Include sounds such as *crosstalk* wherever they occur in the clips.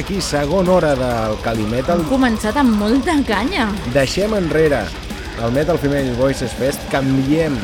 Aquí, segona hora del Calimetal. Hem començat amb molta canya. Deixem enrere el Metal Female Voices Fest, canviem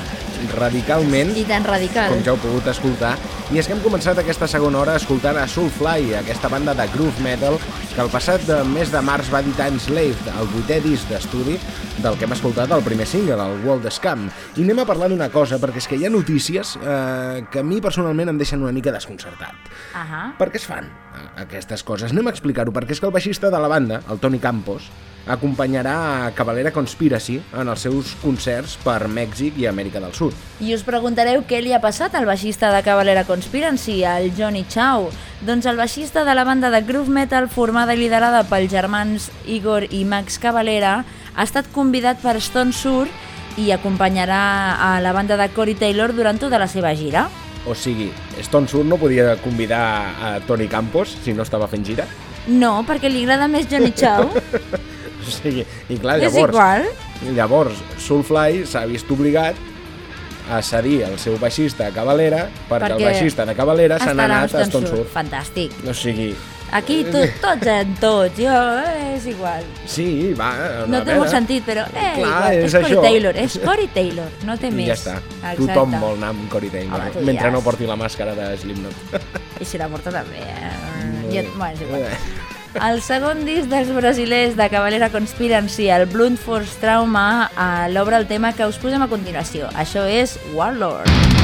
radicalment, I tan radical. com ja heu pogut escoltar, i és que hem començat aquesta segona hora escoltant a Soulfly, aquesta banda de groove metal que el passat de mes de març va editar Enslaved, el vuitè disc d'estudi del que hem escoltat el primer single, el World Scam. I anem a parlar d'una cosa, perquè és que hi ha notícies eh, que a mi personalment em deixen una mica desconcertat. Ahà. Per què es fan eh, aquestes coses? Anem a explicar-ho, perquè és que el baixista de la banda, el Tony Campos, acompanyarà a Cavalera Conspiracy en els seus concerts per Mèxic i Amèrica del Sud. I us preguntareu què li ha passat al baixista de Cavalera Conspiracy, al Johnny Chow. Doncs el baixista de la banda de groove metal formada i liderada pels germans Igor i Max Cavalera ha estat convidat per Stone Sur i acompanyarà a la banda de Corey Taylor durant tota la seva gira. O sigui, Stone Sur no podia convidar a Tony Campos si no estava fent gira? No, perquè li agrada més Johnny Chow. *laughs* Sigui, i clar, És llavors, igual. llavors Soulfly s'ha vist obligat a cedir el seu baixista a Cavalera perquè, el Perquè baixista de Cavalera Estarà anat a Stone Sur. Fantàstic. O sigui, Aquí tot, tots en tots, jo, eh, és igual. sí, va... No té molt sentit, però eh, Clar, igual. és és això. Taylor, és *laughs* Corey Taylor, no té I més. ja està. Exacte. Tothom vol anar amb Corey Taylor, Home, tu mentre diràs. no porti la màscara de Slipknot. I si la porta també, eh? *laughs* Jo, bueno, és Eh. El segon disc dels brasilers de Cavalera Conspiracy, el Blunt Force Trauma, eh, l'obre el tema que us posem a continuació. Això és Warlord. Stifle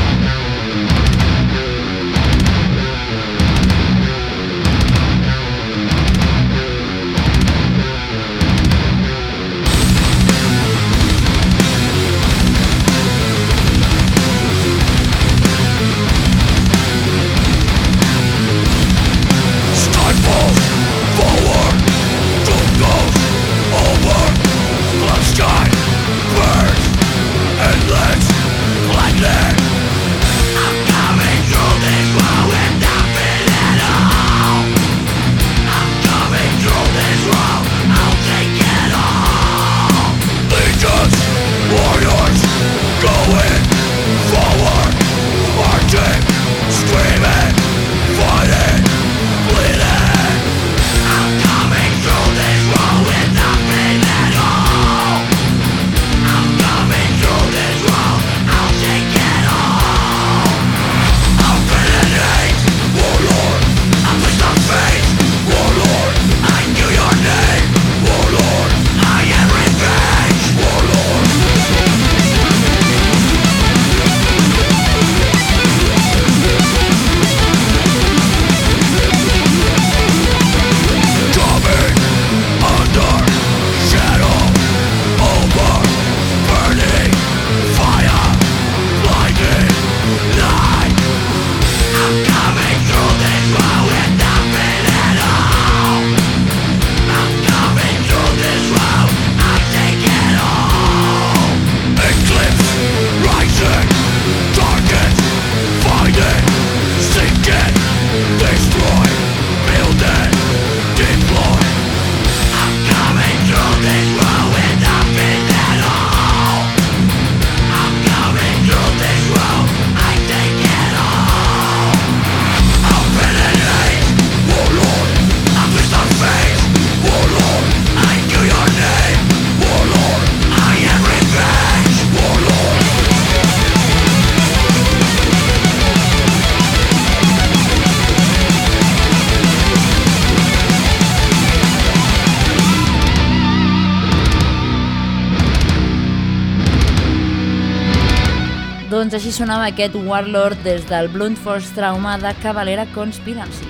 així sonava aquest Warlord des del Blunt Force Trauma de Cavalera Conspiracy.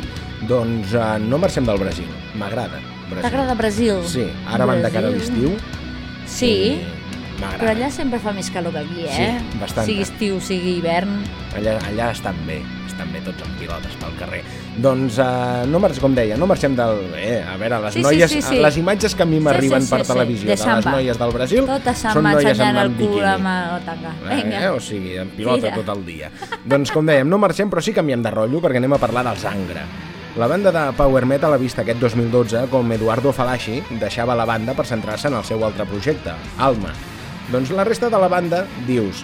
Doncs uh, no marxem del Brasil. M'agrada. Brasil. T'agrada Brasil? Sí, ara van de cara a Brasil. l'estiu. Sí, però allà sempre fa més calor que aquí, eh? Sí, bastant. Sigui estiu, sigui hivern. Allà, allà estan bé, estan bé tots amb pilotes pel carrer. Doncs, uh, no marxem, com deia, no marxem del... Eh, a veure, les Sí, sí, noies, sí, sí. les imatges que a mi m'arriben sí, sí, per sí, televisió de de, les noies del Brasil Tota són noies el amb cul biquini. amb el tanga. Vinga. Eh, o sigui, en pilota Tira. tot el dia. doncs, com dèiem, no marxem, però sí canviem de rotllo, perquè anem a parlar dels Angra. La banda de power metal ha vist aquest 2012 com Eduardo Falaci deixava la banda per centrar-se en el seu altre projecte, Alma. Doncs la resta de la banda, dius,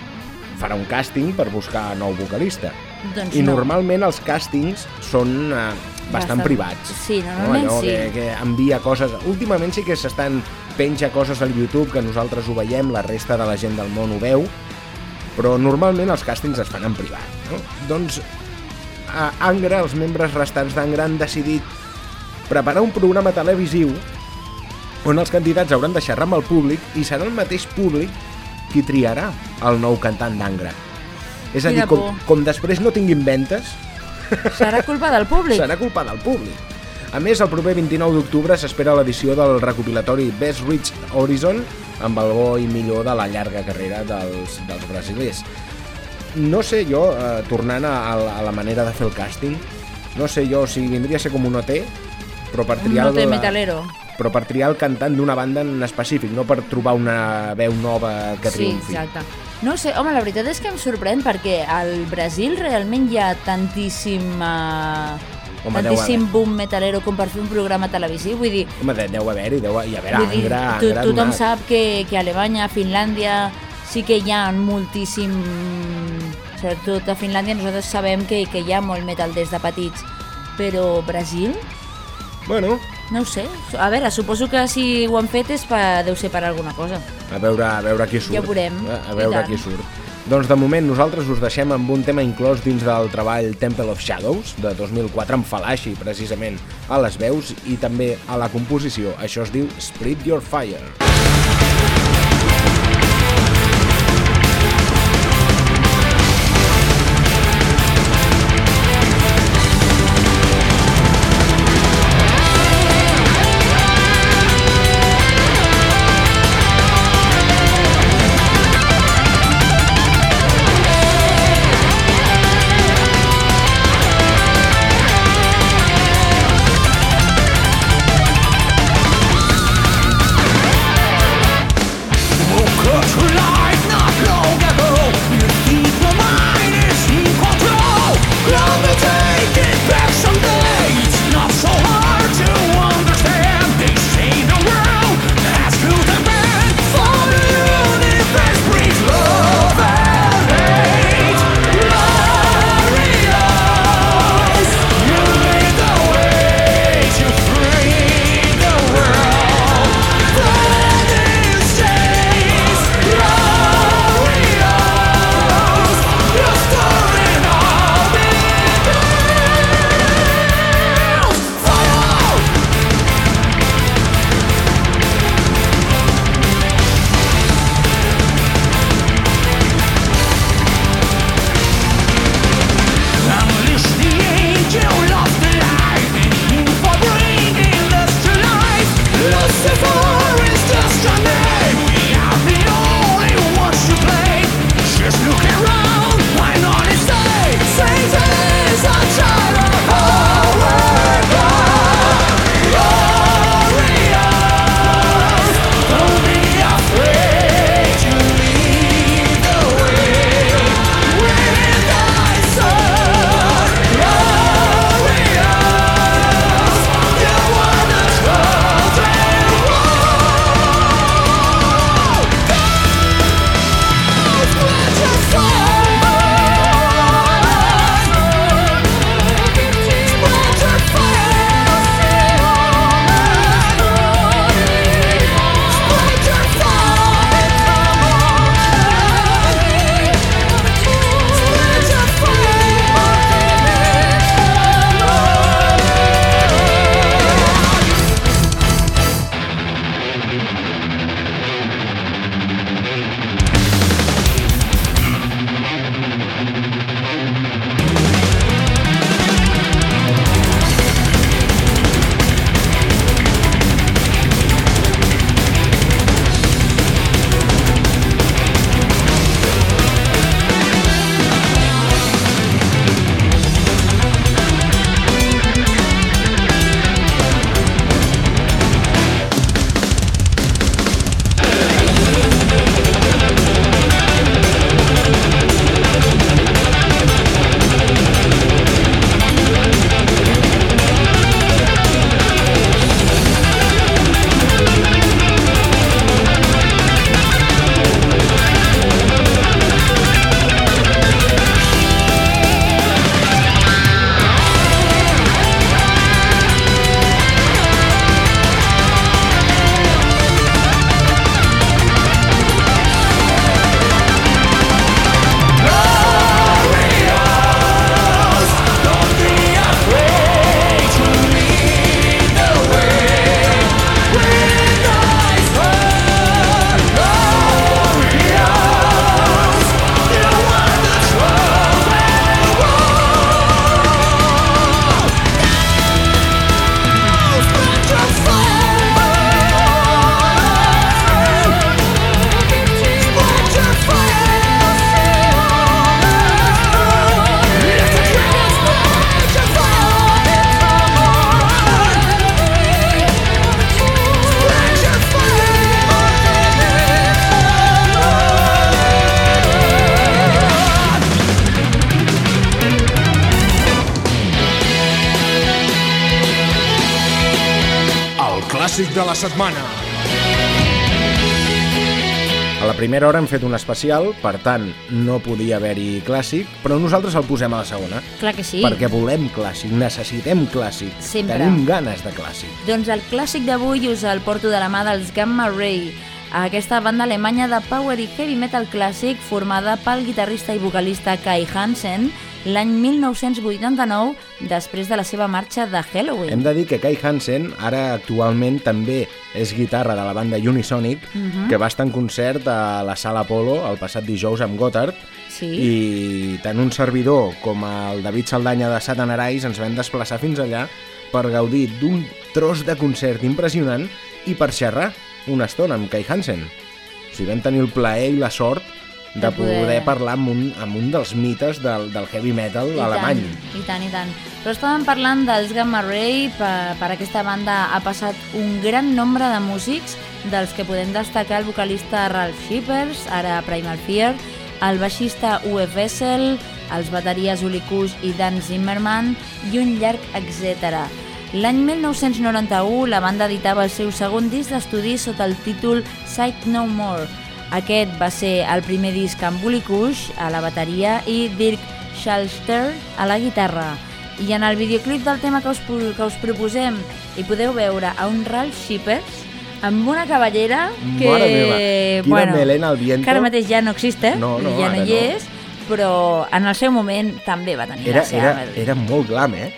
farà un càsting per buscar nou vocalista. Doncs I no. normalment els càstings són eh, bastant, Bastant- privats. sí, normalment Allò sí. Que, que envia coses... Últimament sí que s'estan penja coses al YouTube que nosaltres ho veiem, la resta de la gent del món ho veu, però normalment els càstings es fan en privat. No? Doncs a Angra, els membres restants d'Angra han decidit preparar un programa televisiu on els candidats hauran de xerrar amb el públic i serà el mateix públic qui triarà el nou cantant d'Angra. És a dir, com, por. com després no tinguin ventes, Serà culpa del públic. serà culpa del públic. A més, el proper 29 d'octubre s'espera l'edició del recopilatori Best Reach Horizon amb el bo i millor de la llarga carrera dels, dels brasilers. No sé jo, eh, tornant a, a, la- a la manera de fer el càsting, no sé jo si vindria a ser com un OT, però per triar, té la- metalero. Però per triar el cantant d'una banda en específic, no per trobar una veu nova que Sí, triomfi. exacte. No sé, home, la veritat és que em sorprèn perquè al Brasil realment hi ha tantíssim... Uh, Home, tantíssim boom metalero com per fer un programa televisiu, vull dir, Home, de- deu haver-hi, deu, hi haver vull dir Angra, to Angra tothom donat. sap que, que a Alemanya, a Finlàndia, sí que hi ha moltíssim... Sobretot a Finlàndia nosaltres sabem que, que hi ha molt metal des de petits, però Brasil, Bueno, no ho sé. A veure, suposo que si ho han fet és per, deu ser per alguna cosa. a veure, a veure qui surt. Ja veurem, A, veure qui surt. Doncs de moment nosaltres us deixem amb un tema inclòs dins del treball Temple of Shadows de 2004 amb Falashi precisament a les veus i també a la composició. Això es diu Spread Your Fire. Spread setmana. A la primera hora hem fet un especial, per tant, no podia haver-hi clàssic, però nosaltres el posem a la segona. Clar que sí. Perquè volem clàssic, necessitem clàssic. Sempre. Tenim ganes de clàssic. Doncs el clàssic d'avui us el porto de la mà dels Gamma Ray, aquesta banda alemanya de power i heavy metal clàssic formada pel guitarrista i vocalista Kai Hansen l'any 1989, després de la seva marxa de Halloween. Hem de dir que Kai Hansen ara actualment també és guitarra de la banda Unisonic, uh Mhm. -huh. que va estar en concert a la Sala Apolo el passat dijous amb Gotthard, Sí. i tant un servidor com el David Saldanya de Satan Arais ens vam desplaçar fins allà per gaudir d'un tros de concert impressionant i per xerrar una estona amb Kai Hansen. O sigui, vam tenir el plaer i la sort de, De poder- poder... parlar amb un, amb un dels mites del, del heavy metal I alemany. Tant, I tant, i tant. Però estàvem parlant dels Gamma Ray, per, per aquesta banda ha passat un gran nombre de músics, dels que podem destacar el vocalista Ralph Shippers, ara Primal Fear, el baixista Uwe Wessel, els bateries Uli Kush i Dan Zimmerman, i un llarg etc. L'any 1991 la banda editava el seu segon disc d'estudi sota el títol Sight No More. Aquest va ser el primer disc amb Uli Kush a la bateria i Dirk Schalster a la guitarra. I en el videoclip del tema que us, que us proposem hi podeu veure a un Ralph Shippers amb una cavallera que... Mare meva, quina melena al viento. Que ara mateix ja no existe, No, no, ja no hi no. és, però en el seu moment també va tenir Era, la seva... era, era molt glam, eh?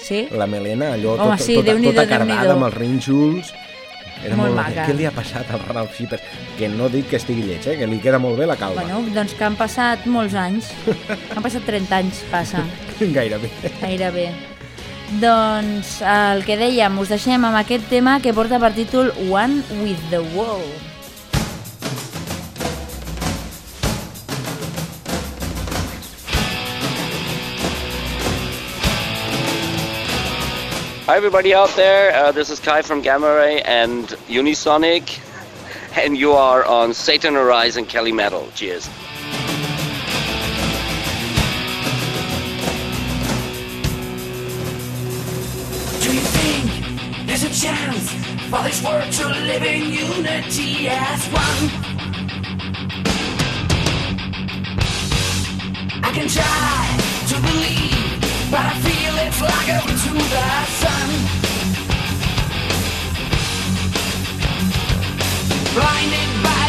Sí? La melena, allò Home, tota, sí, tota, tota cardada amb els rínxols. Era Molt molt, maca. Què li ha passat al Ralph Shippers? Que no dic que estigui lleig, eh? que li queda molt bé la calma. Bueno, doncs que han passat molts anys. *laughs* han passat 30 anys, passa. *laughs* Gairebé. Gairebé. Doncs el que dèiem, us deixem amb aquest tema que porta per títol One with the Wall. Hi, everybody out there. Uh, this is Kai from Gamma Ray and Unisonic, and you are on Satan Arise and Kelly Metal. Cheers. Do you think there's a chance for this world to live in unity as one? I can try to believe, but I feel it's like a to the sun. Blinded by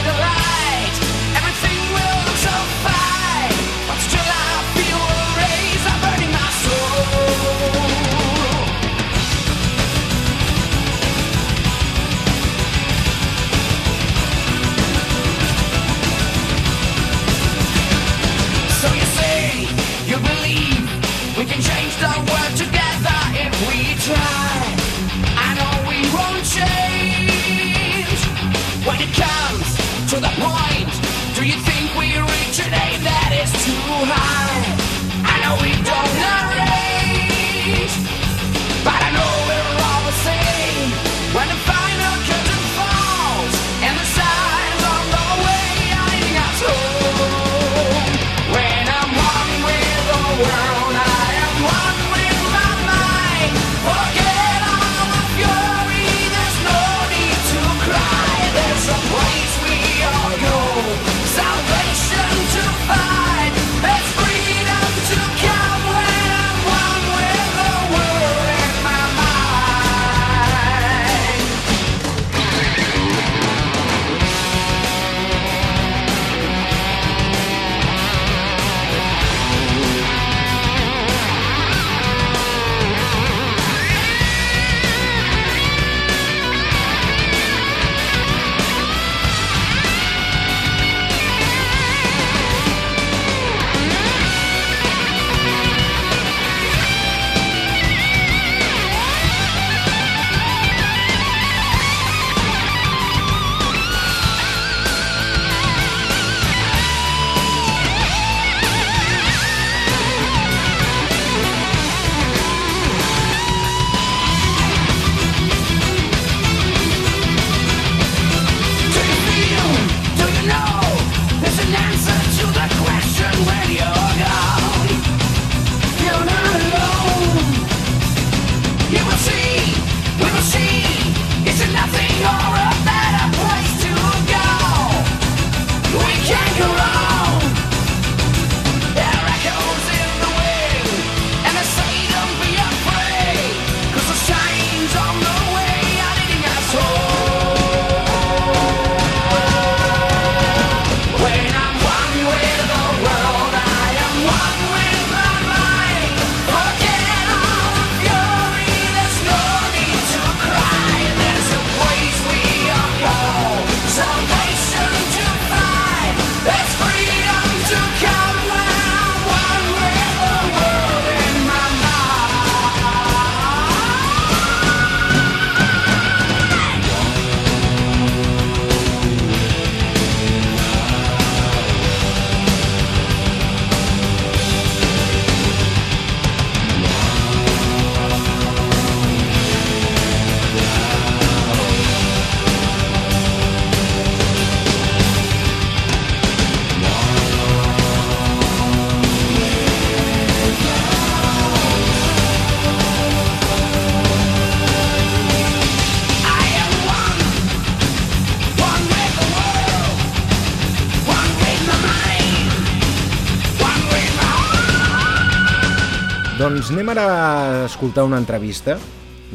Anem ara a escoltar una entrevista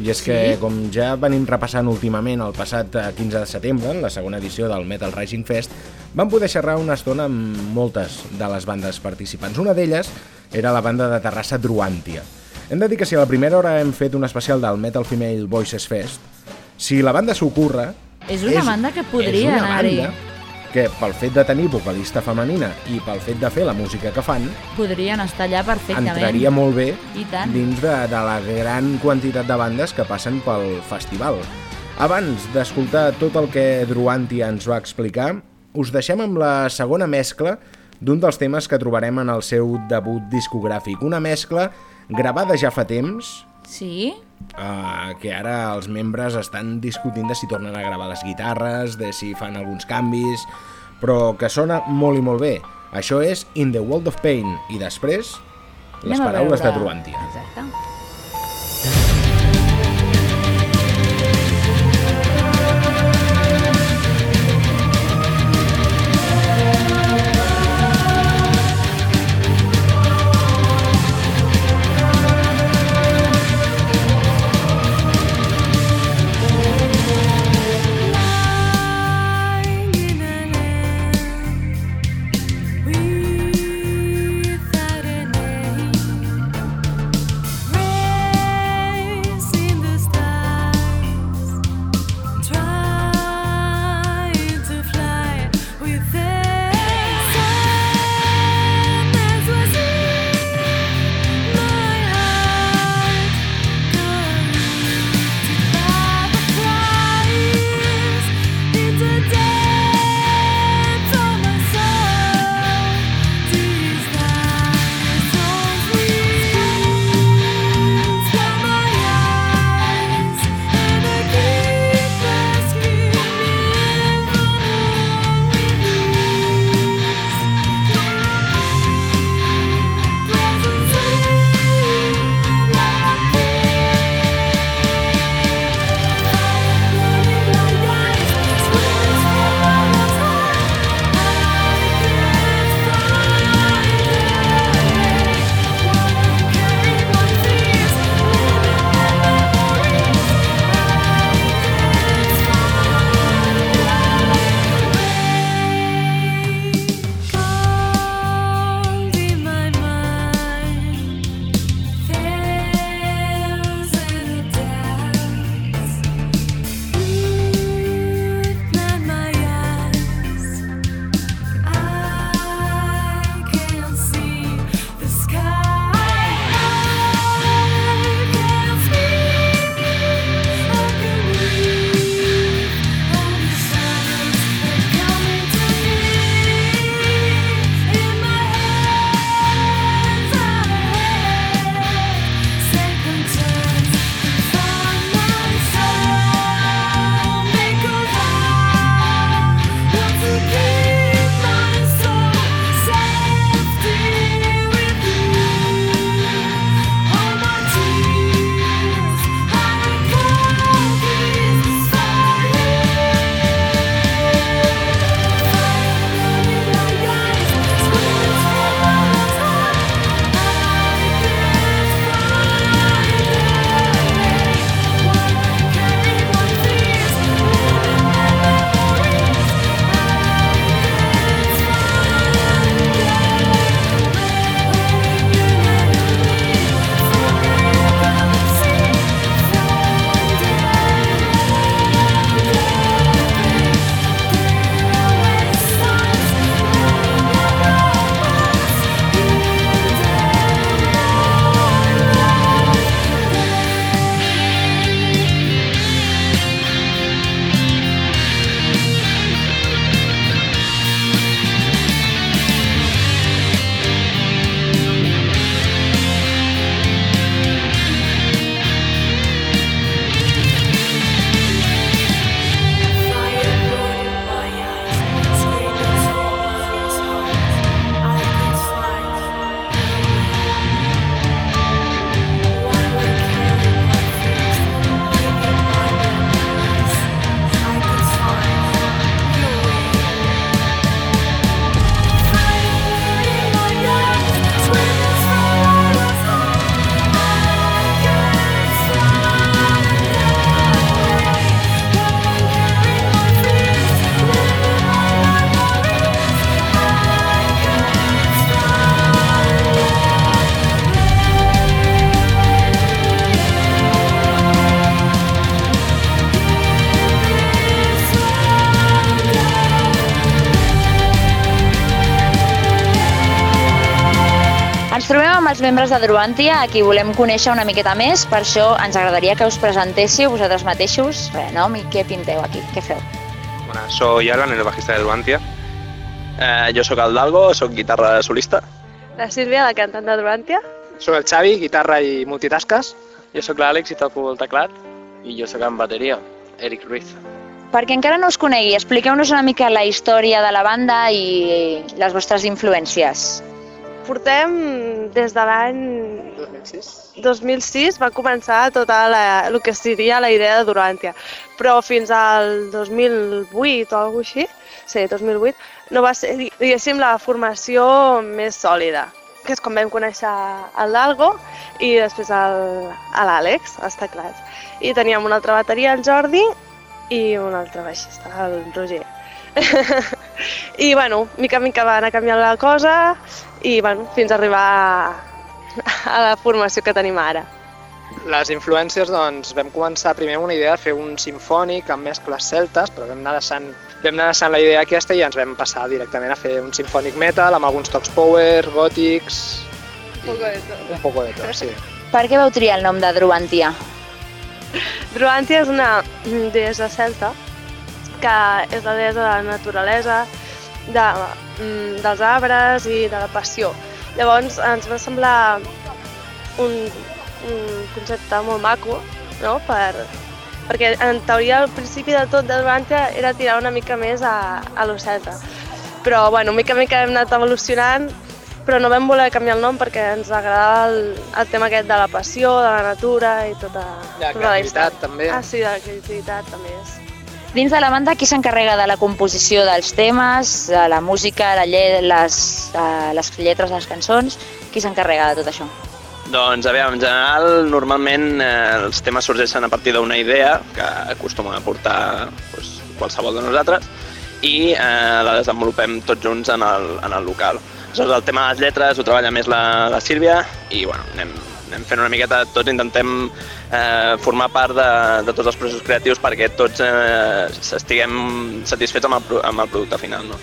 i és que, Sí? com ja venim repassant últimament el passat eh, 15 de setembre, en la segona edició del Metal Rising Fest, vam poder xerrar una estona amb moltes de les bandes participants. Una d'elles era la banda de Terrassa Druantia. Hem de dir que si a la primera hora hem fet un especial del Metal Female Voices Fest, si la banda s'ocorre... És una banda que podria és anar-hi. Que pel fet de tenir vocalista femenina i pel fet de fer la música que fan, Podrien estar allà perfectament. entraria molt bé dins de, de la gran quantitat de bandes que passen pel festival. Abans d'escoltar tot el que Druantia ens va explicar, us deixem amb la segona mescla d'un dels temes que trobarem en el seu debut discogràfic. Una mescla gravada ja fa temps, Sí? Eh, que ara els membres estan discutint de si tornen a gravar les guitarres, de si fan alguns canvis, però que sona molt i molt bé. Això és In the World of Pain i després les Anem paraules de veure. Druantia. Exacte. Els membres de Druantia, a qui volem conèixer una miqueta més, per això ens agradaria que us presentéssiu vosaltres mateixos. Res, nom i què pinteu aquí, què feu? Bueno, soy Alan, el bajista de Duantia. Eh, jo sóc el Dalgo, sóc guitarra solista. La Sílvia, la cantant de Durantia. Soy el Xavi, guitarra i multitasques. Jo sóc l'Àlex i toco el teclat. I jo sóc en bateria, Eric Ruiz. Perquè encara no us conegui, expliqueu-nos una mica la història de la banda i les vostres influències. Portem des de l'any 2006. 2006 va començar tota la, el que seria la idea de Durantia, però fins al 2008 o alguna així, sí, 2008, no va ser, diguéssim, la formació més sòlida, que és quan vam conèixer el Dalgo i després el- a l'Àlex, els teclats. I teníem una altra bateria, el Jordi, i un altre baixista, el Roger. *laughs* I, bueno, mica en mica va anar canviant la cosa i, bueno, fins a arribar a, la formació que tenim ara. Les influències, doncs, vam començar primer amb una idea de fer un sinfònic amb mescles celtes, però vam anar deixant, vam anar deixant la idea aquesta i ens vam passar directament a fer un sinfònic metal amb alguns tocs power, gòtics... Un poco de tot. Un poco de tot, sí. Per què vau triar el nom de Druantia? Druantia és una deessa celta que és la deessa de la naturalesa, de, mm, dels arbres i de la passió. Llavors ens va semblar un, un concepte molt maco, no? per, perquè en teoria al principi de tot de era tirar una mica més a, a lo celta. Però bueno, mica en mica hem anat evolucionant però no vam voler canviar el nom perquè ens agradava el, el tema aquest de la passió, de la natura i tota, la tota la història. creativitat, també. Ah, sí, de la creativitat també és. Dins de la banda, qui s'encarrega de la composició dels temes, de la música, la lle les, eh, les lletres les cançons? Qui s'encarrega de tot això? Doncs, a veure, en general, normalment eh, els temes sorgeixen a partir d'una idea que acostuma a portar doncs, qualsevol de nosaltres i eh, la desenvolupem tots junts en el, en el local. Aleshores, el tema de les lletres ho treballa més la, la Sílvia i bueno, anem, anem fent una miqueta, tots intentem eh, formar part de, de tots els processos creatius perquè tots eh, estiguem satisfets amb el, amb el producte final. No?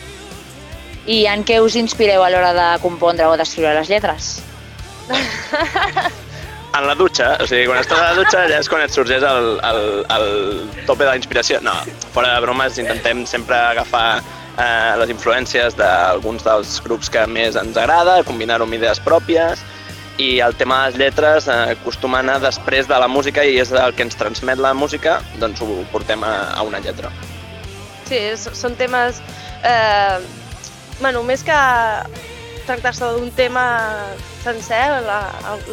I en què us inspireu a l'hora de compondre o d'escriure les lletres? *laughs* En la dutxa, o sigui, quan estàs a la dutxa ja és quan et sorgeix el, el, el tope de la inspiració. No, fora de bromes, intentem sempre agafar eh, les influències d'alguns dels grups que més ens agrada, combinar-ho amb idees pròpies, i el tema de les lletres eh, acostuma a anar després de la música i és el que ens transmet la música, doncs ho portem a, a una lletra. Sí, és, són temes... Eh, bueno, més que tractar-se d'un tema sencer, la,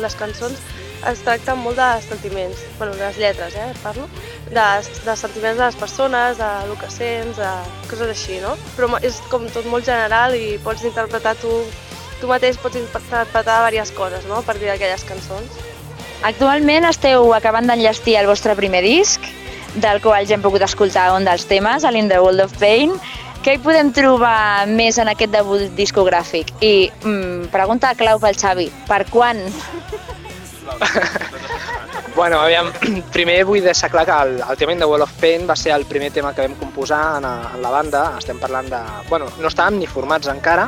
les cançons es tracten molt de sentiments, bueno, de les lletres, eh, parlo, de, de sentiments de les persones, de lo que sents, de coses així, no? Però és com tot molt general i pots interpretar tu, tu mateix pots interpretar diverses coses, no?, a partir d'aquelles cançons. Actualment esteu acabant d'enllestir el vostre primer disc, del qual ja hem pogut escoltar un dels temes, a l'In the World of Pain. Què hi podem trobar més en aquest debut discogràfic? I mm, pregunta clau pel Xavi, per quan? *laughs* Bueno, aviam, *clears throat* primer vull deixar clar que el, el tema In the Wall of Pain va ser el primer tema que vam composar en, a- en la banda. Estem parlant de... Bueno, no estàvem ni formats encara,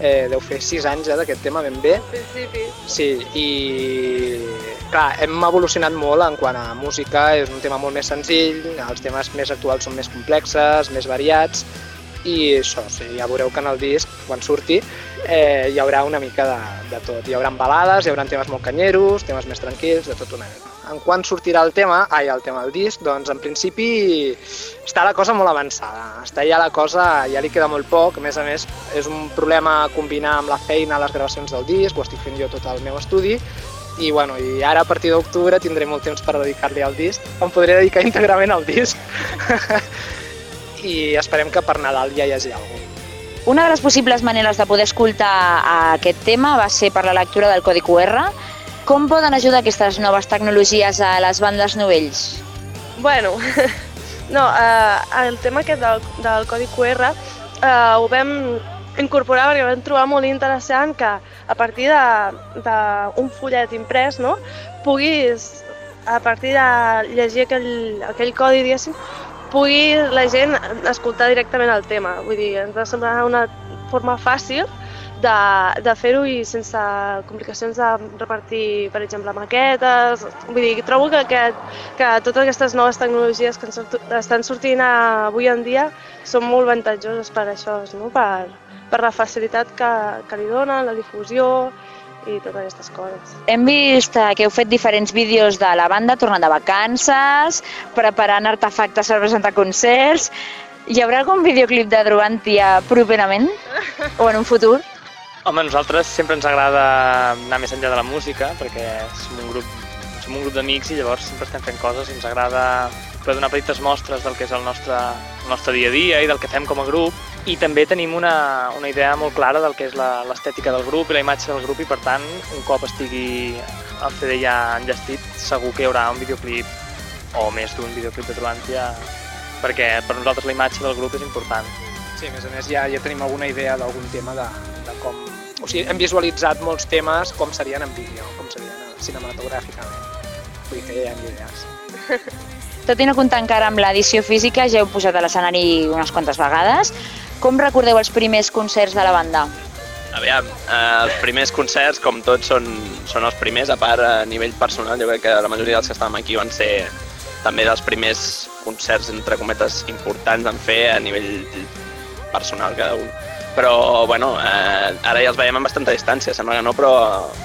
eh, deu fer sis anys ja d'aquest tema ben bé. Principi. Sí, i clar, hem evolucionat molt en quant a música, és un tema molt més senzill, els temes més actuals són més complexes, més variats, i això, sí, ja veureu que en el disc, quan surti, eh, hi haurà una mica de, de tot. Hi haurà balades, hi haurà temes molt canyeros, temes més tranquils, de tot una mica. En quan sortirà el tema, ai, el tema del disc, doncs en principi està la cosa molt avançada. Està ja la cosa, ja li queda molt poc, a més a més és un problema combinar amb la feina les gravacions del disc, ho estic fent jo tot al meu estudi, i, bueno, i ara a partir d'octubre tindré molt temps per dedicar-li al disc, em podré dedicar *laughs* íntegrament al disc. *laughs* I esperem que per Nadal ja hi hagi alguna cosa. Una de les possibles maneres de poder escoltar aquest tema va ser per la lectura del codi QR. Com poden ajudar aquestes noves tecnologies a les bandes novells? Bueno, *laughs* no, eh, el tema aquest del, del codi QR eh, ho vam incorporar perquè vam trobar molt interessant que a partir d'un fullet imprès, no, puguis, a partir de llegir aquell, aquell codi, diguéssim, pugui la gent escoltar directament el tema. Vull dir, ens va semblar una forma fàcil de, de fer-ho i sense complicacions de repartir, per exemple, maquetes. Vull dir, trobo que, aquest, que totes aquestes noves tecnologies que estan sortint avui en dia són molt avantatjoses per això, no? per, per la facilitat que, que li donen, la difusió i totes aquestes coses. Hem vist eh, que heu fet diferents vídeos de la banda tornant de vacances, preparant artefactes per presentar concerts. Hi haurà algun videoclip de Druantia properament? O en un futur? Home, a nosaltres sempre ens agrada anar més enllà de la música, perquè som un grup, som un grup d'amics i llavors sempre estem fent coses i ens agrada poder donar petites mostres del que és el nostre, el nostre dia a dia i del que fem com a grup. I també tenim una, una idea molt clara del que és l'estètica del grup i la imatge del grup i per tant, un cop estigui el CD ja enllestit, segur que hi haurà un videoclip o més d'un videoclip de Truantia perquè per nosaltres la imatge del grup és important. Sí, a més a més ja, ja tenim alguna idea d'algun tema de, de com... O sigui, hem visualitzat molts temes com serien en vídeo, com serien cinematogràficament. Vull dir que ja hi ha idees. *laughs* Tot i no comptar encara amb l'edició física, ja heu posat a l'escenari unes quantes vegades. Com recordeu els primers concerts de la banda? Aviam, eh, els primers concerts, com tots, són, són els primers, a part a nivell personal, jo crec que la majoria dels que estàvem aquí van ser també dels primers concerts, entre cometes, importants en fer a nivell personal cada un. Però, bueno, eh, ara ja els veiem amb bastanta distància, sembla que no, però,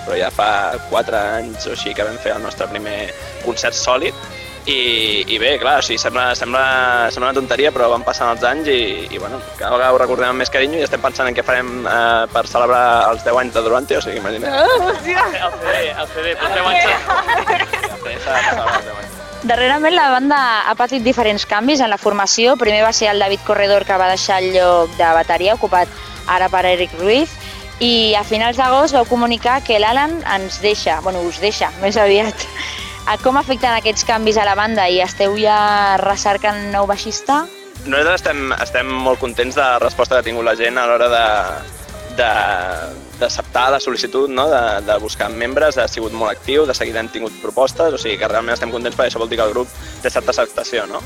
però ja fa 4 anys o així que vam fer el nostre primer concert sòlid i, i bé, clar, o sigui, sembla, sembla, sembla una tonteria, però van passant els anys i, i bueno, cada vegada ho recordem amb més carinyo i estem pensant en què farem eh, per celebrar els 10 anys de Durante, o sigui, imagina't. El CD, el CD, per 10 anys. Ja sé, s'ha de celebrar els 10 anys. Darrerament la banda ha patit diferents canvis en la formació. Primer va ser el David Corredor que va deixar el lloc de bateria ocupat ara per Eric Ruiz i a finals d'agost vau comunicar que l'Alan ens deixa, bueno, us deixa *laughs* més aviat. A Com afecten aquests canvis a la banda i esteu ja recercant nou baixista? Nosaltres estem, estem molt contents de la resposta que ha tingut la gent a l'hora de de- d'acceptar la sol·licitud, no? de, de buscar membres, ha sigut molt actiu, de seguida hem tingut propostes, o sigui que realment estem contents perquè això vol dir que el grup té certa acceptació. No?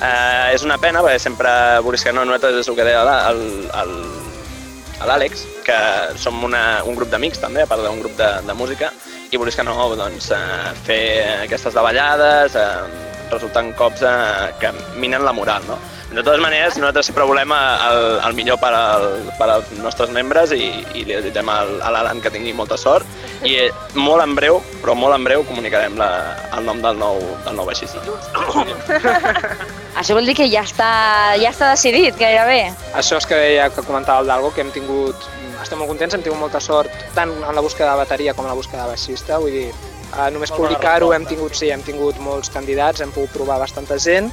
Eh, és una pena perquè sempre, vulguis que no, nosaltres és el que deia l'Àlex, que som una, un grup d'amics també, a part d'un grup de, de música, i vulguis que no, doncs, eh, fer aquestes davallades eh, resulten cops eh, que minen la moral, no? De totes maneres, nosaltres sempre volem el, el millor per, al, per als nostres membres i, i li desitgem al, a l'Alan que tingui molta sort i eh, molt en breu, però molt en breu comunicarem la, el nom del nou, del nou baixista. *laughs* Això vol dir que ja està, ja està decidit gairebé. Això és que deia que comentava el Dalgo, que hem tingut, estem molt contents, hem tingut molta sort tant en la búsqueda de bateria com en la búsqueda de baixista, vull dir, eh, només publicar-ho hem tingut, sí, hem tingut molts candidats, hem pogut provar bastanta gent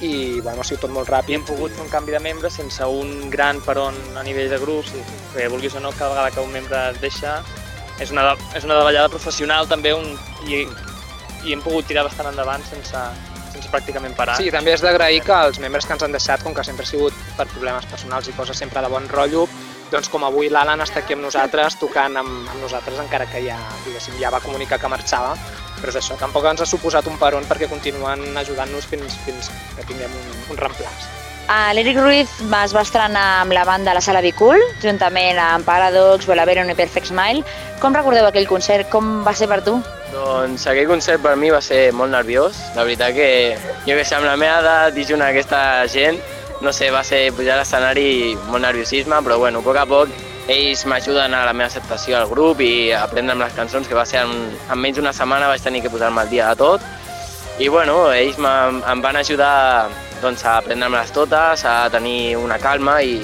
i bueno, ha sigut tot molt I ràpid. hem pogut fer un canvi de membre sense un gran peron a nivell de grups, i, perquè vulguis o no, cada vegada que un membre es deixa és una, és una davallada professional també un, i, i hem pogut tirar bastant endavant sense, sense pràcticament parar. Sí, també és d'agrair que els membres que ens han deixat, com que sempre ha sigut per problemes personals i coses sempre de bon rotllo, doncs com avui l'Alan està aquí amb nosaltres, tocant amb, amb nosaltres, encara que ja, diguéssim, ja va comunicar que marxava, però és això, tampoc ens ha suposat un peron perquè continuen ajudant-nos fins, fins que tinguem un, un reemplaç. L'Eric Ruiz va- es va estrenar amb la banda a la Sala Bicul, juntament amb Paradox, Velaveron i Perfect Smile. Com recordeu aquell concert? Com va ser per tu? Doncs aquell concert per mi va ser molt nerviós. La veritat que jo que sé, amb la meva edat i junt aquesta gent, no sé, va ser pujar a l'escenari molt nerviosisme, però bueno, a poc a poc ells m'ajuden a la meva acceptació al grup i a aprendre amb les cançons, que va ser en, en menys d'una setmana vaig tenir que posar-me al dia de tot. I bueno, ells em van ajudar doncs, a aprendre-me-les totes, a tenir una calma i,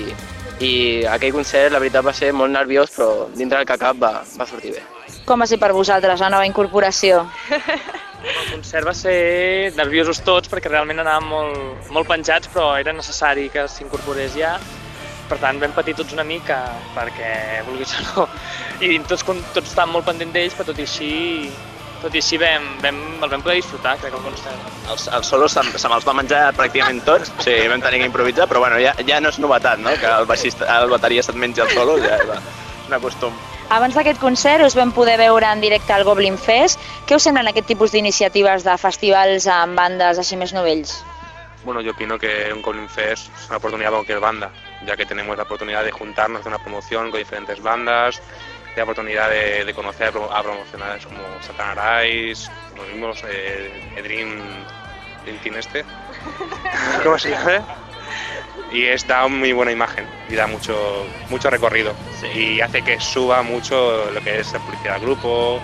i aquell concert la veritat va ser molt nerviós però dintre del que cap va, va sortir bé. Com va ser per vosaltres la nova incorporació? El concert va ser nerviosos tots perquè realment anàvem molt, molt penjats però era necessari que s'incorporés ja. Per tant, vam patir tots una mica perquè, vulguis o no, i tots, tots estàvem molt pendents d'ells, però tot i així, tot i així vam, vam, el vam poder disfrutar, crec, el concert. Els, els solos se, se me'ls va menjar pràcticament tots, o sigui, vam tenir que improvisar, però bueno, ja, ja no és novetat, no?, que el, baixista, el bateria se't mengi els solos, ja és un costum. Abans d'aquest concert us vam poder veure en directe al Goblin Fest. Què us semblen aquest tipus d'iniciatives de festivals amb bandes així més novells? Bueno, yo opino que un Goblin Fest es una oportunidad para cualquier banda. Ya que tenemos la oportunidad de juntarnos en una promoción con diferentes bandas, la oportunidad de, de conocer a promo- a promocionales como Satan Arise, los mismos, eh, Edrin, Dream Team este, *laughs* ¿cómo se llama? Y es, da muy buena imagen y da mucho, mucho recorrido y hace que suba mucho lo que es la publicidad del grupo.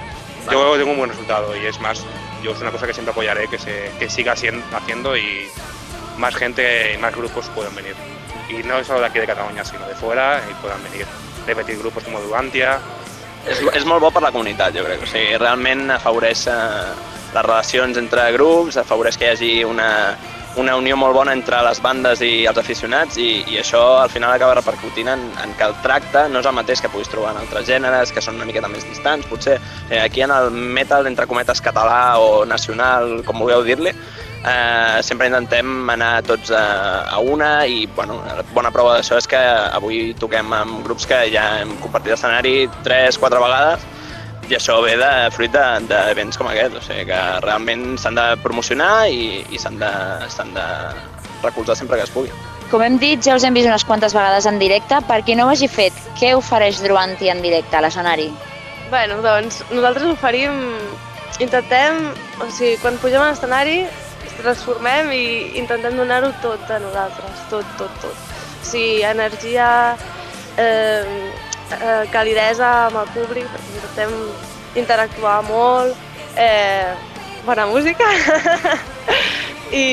Yo tengo un buen resultado y es más, yo es una cosa que siempre apoyaré, que, se, que siga haciendo y más gente y más grupos puedan venir. Y no solo de aquí de Cataluña, sino de fuera y puedan venir. Repetir grupos como Duantia, És, és molt bo per la comunitat, jo crec. O sigui, realment afavoreix eh, les relacions entre grups, afavoreix que hi hagi una, una unió molt bona entre les bandes i els aficionats i, i això al final acaba repercutint en, en que el tracte no és el mateix que puguis trobar en altres gèneres, que són una miqueta més distants, potser. Eh, aquí en el metal, entre cometes, català o nacional, com vulgueu dir-li, eh, sempre intentem anar tots a, a una i bueno, bona prova d'això és que avui toquem amb grups que ja hem compartit escenari 3-4 vegades i això ve de fruit de- d'events com aquest, o sigui que realment s'han de promocionar i, i s'han de, de recolzar sempre que es pugui. Com hem dit, ja us hem vist unes quantes vegades en directe. Per qui no ho hagi fet, què ofereix Druanti en directe a l'escenari? Bueno, doncs nosaltres oferim, intentem, o sigui, quan pugem a l'escenari transformem i intentem donar-ho tot de nosaltres, tot, tot, tot. O sigui, energia, eh, eh, calidesa amb el públic, perquè intentem interactuar molt, eh, bona música *laughs* i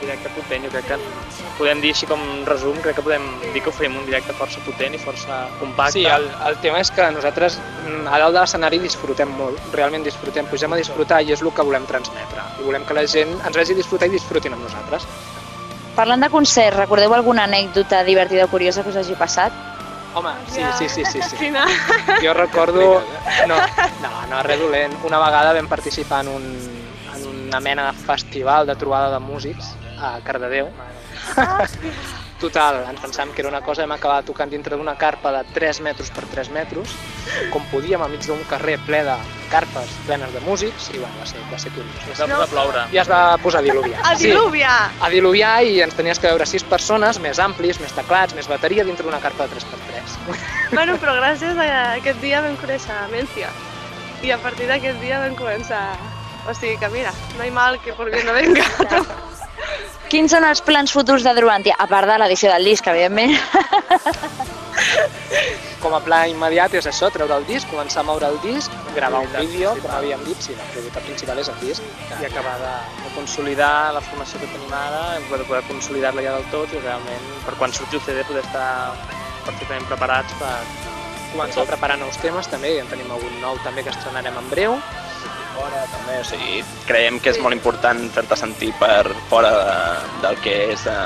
directe potent, jo crec que podem dir així com un resum, crec que podem dir que oferim un directe força potent i força compacte. Sí, el, el tema és que nosaltres mm, a dalt de l'escenari disfrutem molt, realment disfrutem, pugem a disfrutar i és el que volem transmetre. I volem que la gent ens vegi disfrutar i disfrutin amb nosaltres. Parlant de concerts, recordeu alguna anècdota divertida o curiosa que us hagi passat? Home, sí, sí, sí, sí, sí. Quina? Jo recordo... No, no, no, res dolent. Una vegada vam participar en, un, en una mena de festival de trobada de músics a Cardedeu. *laughs* Total, ens pensàvem que era una cosa, vam acabar tocant dintre d'una carpa de 3 metres per 3 metres, com podíem, al mig d'un carrer ple de carpes plenes de músics, i bueno, va ser, va ser curiós. Es va posar a ploure. I es va posar a diluviar. A diluviar! a diluviar i ens tenies que veure sis persones, més amplis, més teclats, més bateria, dintre d'una carpa de 3x3. *laughs* Bueno, però gràcies a aquest dia vam conèixer a Mencia. I a partir d'aquest dia vam començar... O sigui que mira, no hi mal que por bien no venga. *laughs* Quins són els plans futurs de Druanti? A part de l'edició del disc, evidentment. Com a pla immediat és això, treure el disc, començar a moure el disc, gravar un vídeo, com havíem dit, sí, la prioritat principal és el disc. i acabar de, de consolidar la formació que tenim ara, poder, poder consolidar-la ja del tot i realment per quan surti el CD poder estar perfectament preparats per Començar a preparar nous temes també, i en tenim algun nou també que estrenarem en breu. Fora també, o sigui, creiem que és molt important fer-te sentir per fora de, del que és eh,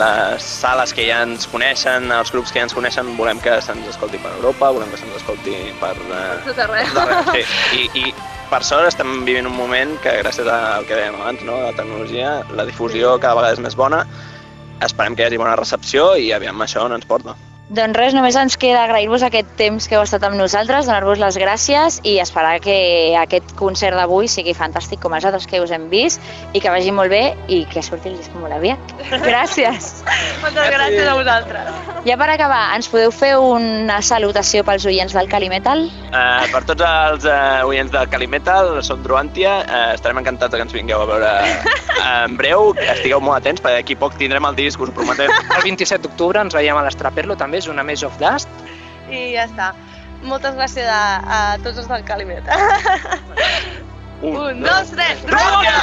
les sales que ja ens coneixen, els grups que ja ens coneixen, volem que se'ns escolti per Europa, volem que se'ns escolti per... Eh, Tot arreu. tot arreu, sí. I, I per sort estem vivint un moment que gràcies al que dèiem abans, no, la tecnologia, la difusió cada vegada és més bona, esperem que hi hagi bona recepció i aviam això on ens porta. Doncs res, només ens queda agrair-vos aquest temps que heu estat amb nosaltres, donar-vos les gràcies i esperar que aquest concert d'avui sigui fantàstic com els altres que us hem vist i que vagi molt bé i que surti el disc molt aviat. Gràcies! *laughs* Moltes gràcies a vosaltres. Ja per acabar, ens podeu fer una salutació pels oients del Calimetal? Uh, per tots els uh, oients del Calimetal, som Druantia, uh, estarem encantats que ens vingueu a veure uh, en breu, estigueu molt atents perquè d'aquí poc tindrem el disc, us ho prometem. El 27 d'octubre ens veiem a l'Estraperlo, també és una Mage of Dust. I ja està. Moltes gràcies a, a tots els del Calimet. Un, dos, tres, Druantia!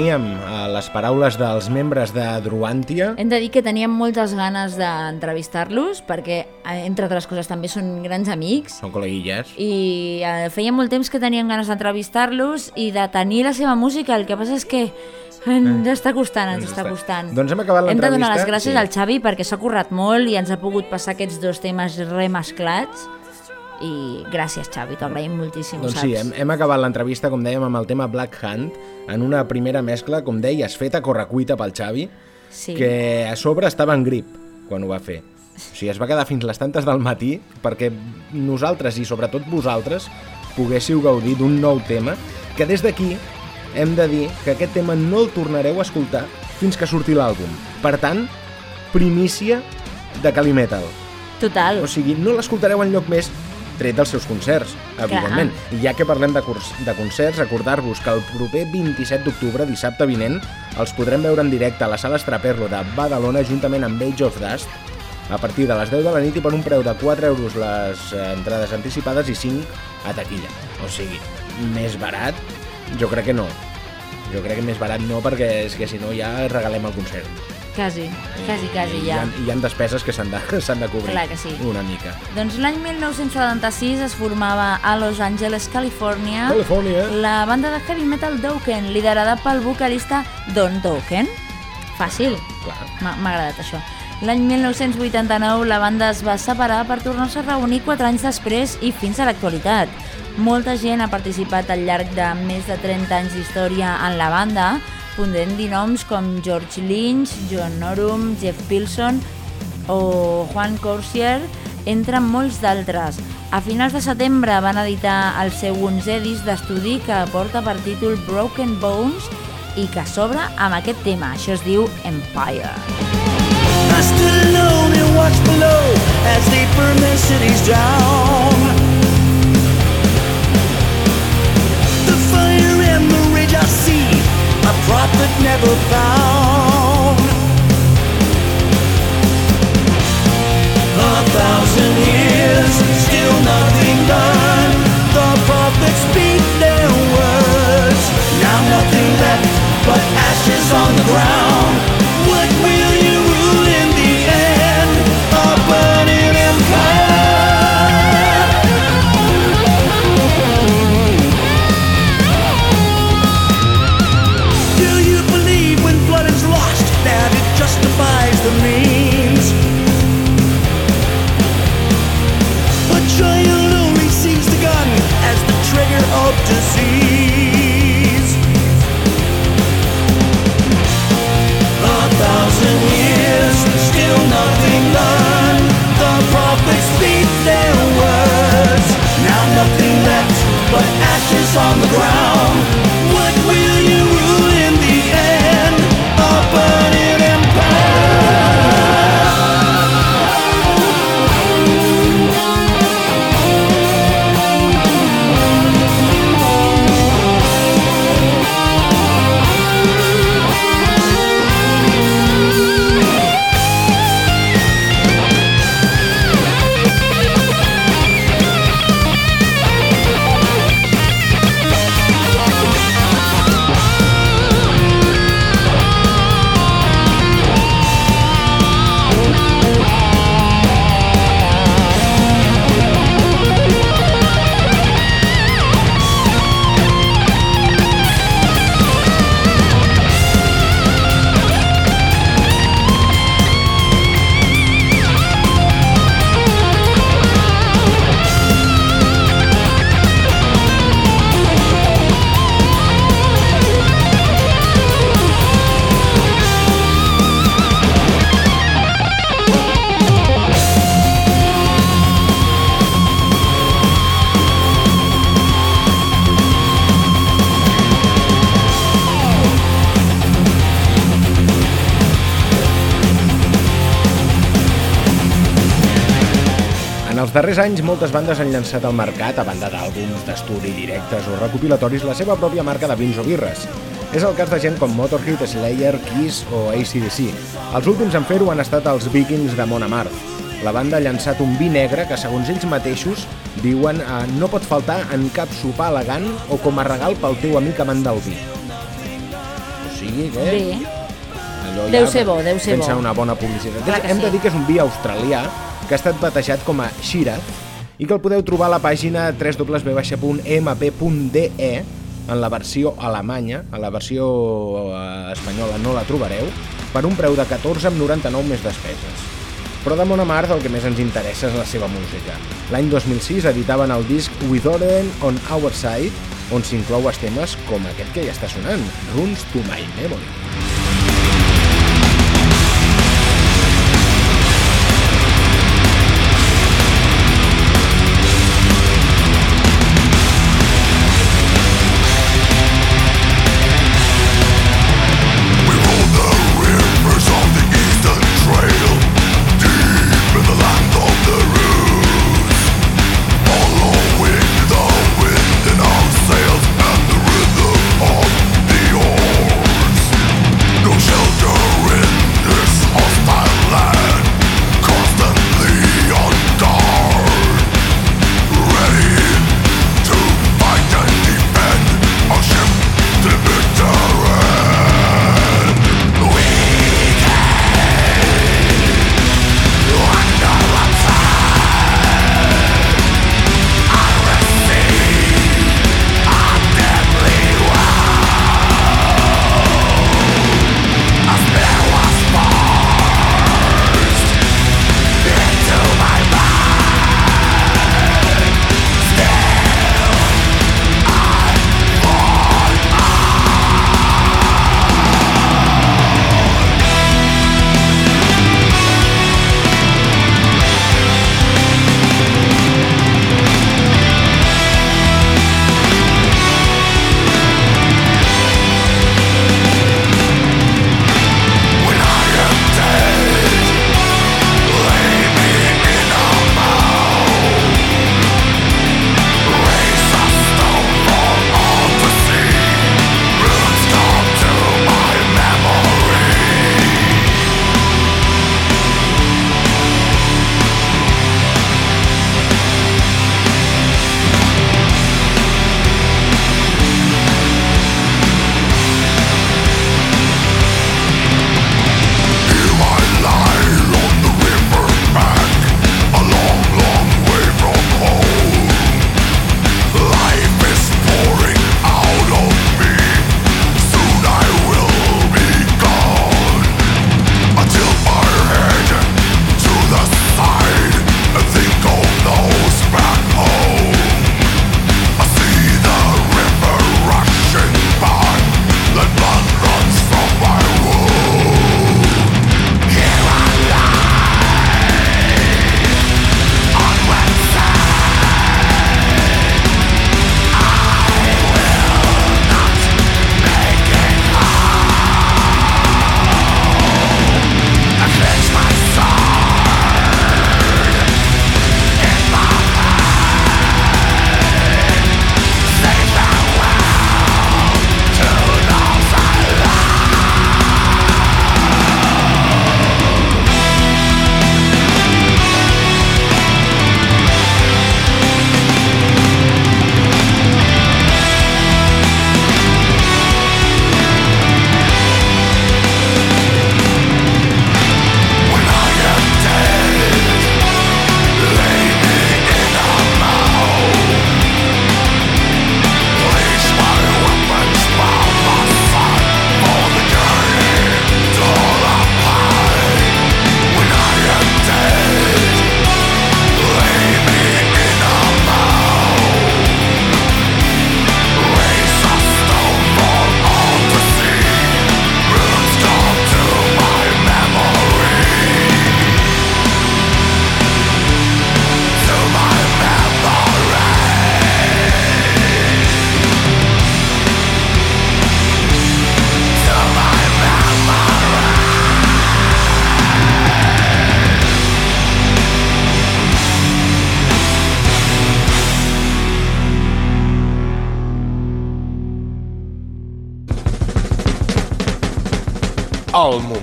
Teníem eh, les paraules dels membres de Druantia. Hem de dir que teníem moltes ganes d'entrevistar-los perquè, eh, entre altres coses, també són grans amics Són col·leguilles. i eh, feia molt temps que teníem ganes d'entrevistar-los i de tenir la seva música. El que passa és que ens està costant, ens està costant. Doncs hem acabat Hem de donar les l'entrevista. gràcies Sí. al Xavi perquè s'ha currat molt i ens ha pogut passar aquests dos temes remesclats i gràcies Xavi, t'ho agraïm moltíssim, Doncs saps. sí, hem, hem acabat l'entrevista, com dèiem, amb el tema Black Hand, en una primera mescla, com deies, feta a correcuita pel Xavi, Sí. que a sobre estava en grip quan ho va fer. O sigui, es va quedar fins les tantes del matí perquè nosaltres i sobretot vosaltres poguéssiu gaudir d'un nou tema que des d'aquí hem de dir que aquest tema no el tornareu a escoltar fins que surti l'àlbum. Per tant, primícia de Calimetal. Total. O sigui, no l'escoltareu en lloc més tret dels seus concerts, evidentment. I ja que parlem de, curs, de concerts, recordar-vos que el proper 27 d'octubre, dissabte vinent, els podrem veure en directe a la sala Estraperlo de Badalona juntament amb Age of Dust a partir de les 10 de la nit i per un preu de 4 euros les eh, entrades anticipades i 5 a taquilla. O sigui, més barat, jo crec que no. Jo crec que més barat no perquè és que si no ja regalem el concert. Quasi, quasi, quasi I hi ja. ha, hi ha despeses que s'han de, *laughs* de cobrir Clar que sí. una mica. Doncs l'any 1976 es formava a Los Angeles, Califòrnia, Califòrnia. la banda de heavy metal Dokken, liderada pel vocalista Don Dokken. Fàcil, m'ha m'ha agradat això. L'any 1989 la banda es va separar per tornar-se a reunir 4 anys després i fins a l'actualitat. Molta gent ha participat al llarg de més de 30 anys d'història en la banda, ponent dir noms com George Lynch, John Norum, Jeff Pilson o Juan Corsier, entre molts d'altres. A finals de setembre van editar el seu 11è disc d'estudi que porta per títol Broken Bones i que s'obre amb aquest tema. Això es diu Empire. I moltes bandes han llançat al mercat, a banda d'àlbums, d'estudi, directes o recopilatoris, la seva pròpia marca de vins o birres. És el cas de gent com Motorhead, Slayer, Kiss o ACDC. Els últims en fer-ho han estat els Vikings de Amarth. La banda ha llançat un vi negre que, segons ells mateixos, diuen eh, no pot faltar en cap sopar elegant o com a regal pel teu amic amant del vi. sigui que... Bé. Allò Deu ser bo, deu ser bo. una bona publicitat. Clar Hem de sí. dir que és un vi australià que ha estat batejat com a Shiraz i que el podeu trobar a la pàgina www.mp.de en la versió alemanya, a la versió eh, espanyola no la trobareu, per un preu de 14,99 més despeses. Però de Mona Mart el que més ens interessa és la seva música. L'any 2006 editaven el disc With Oren on Our Side, on s'inclou temes com aquest que ja està sonant, Runs to My Memory.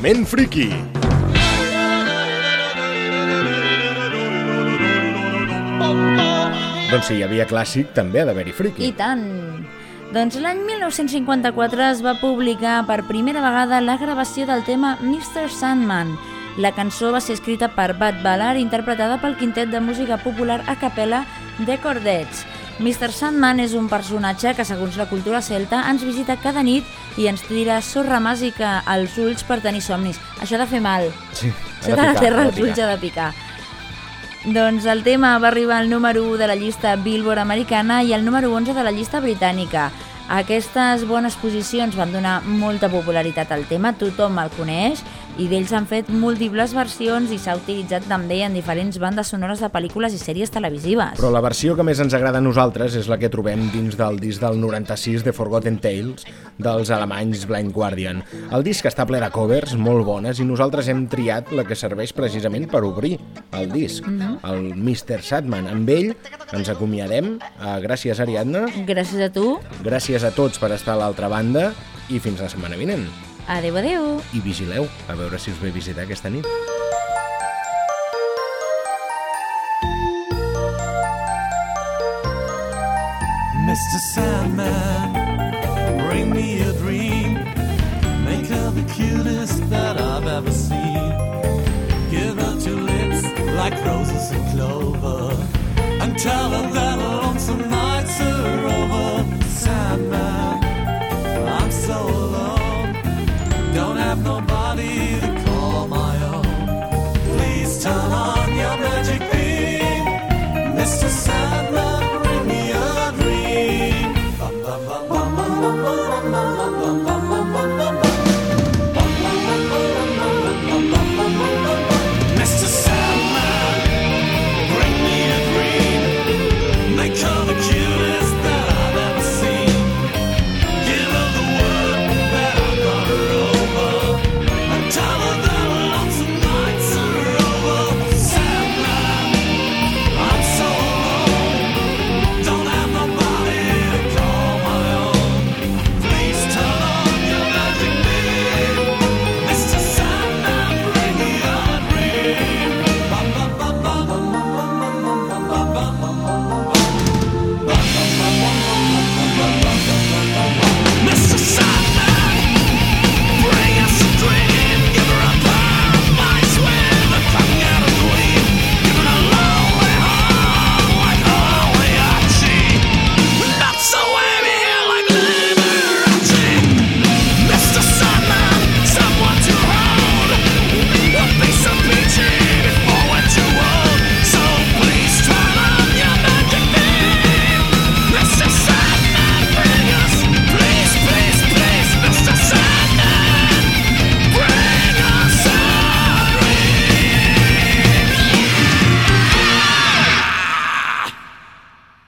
Moment friki. Doncs si hi havia clàssic, també ha d'haver-hi friki. I tant. Doncs l'any 1954 es va publicar per primera vegada la gravació del tema Mr. Sandman. La cançó va ser escrita per Bud Ballard i interpretada pel quintet de música popular a capella The Chordettes. Mr. Sandman és un personatge que, segons la cultura celta, ens visita cada nit i ens tira sorra màgica als ulls per tenir somnis. Això ha de fer mal. Sí, *laughs* Això de la terra als ulls ha de picar. Doncs el tema va arribar al número 1 de la llista Billboard americana i al número 11 de la llista britànica. Aquestes bones posicions van donar molta popularitat al tema, tothom el coneix i d'ells han fet múltiples versions i s'ha utilitzat també en diferents bandes sonores de pel·lícules i sèries televisives. Però la versió que més ens agrada a nosaltres és la que trobem dins del disc del 96 de Forgotten Tales dels alemanys Blind Guardian. El disc està ple de covers molt bones i nosaltres hem triat la que serveix precisament per obrir el disc, el Mr. Sadman. Amb ell ens acomiadem. Uh, gràcies, Ariadna. Gràcies a tu. Gràcies a tots per estar a l'altra banda i fins la setmana vinent. Adeu, adeu. I vigileu a veure si us ve a visitar aquesta nit. Mr. Sandman, bring me a dream. Make her the cutest that I've ever seen.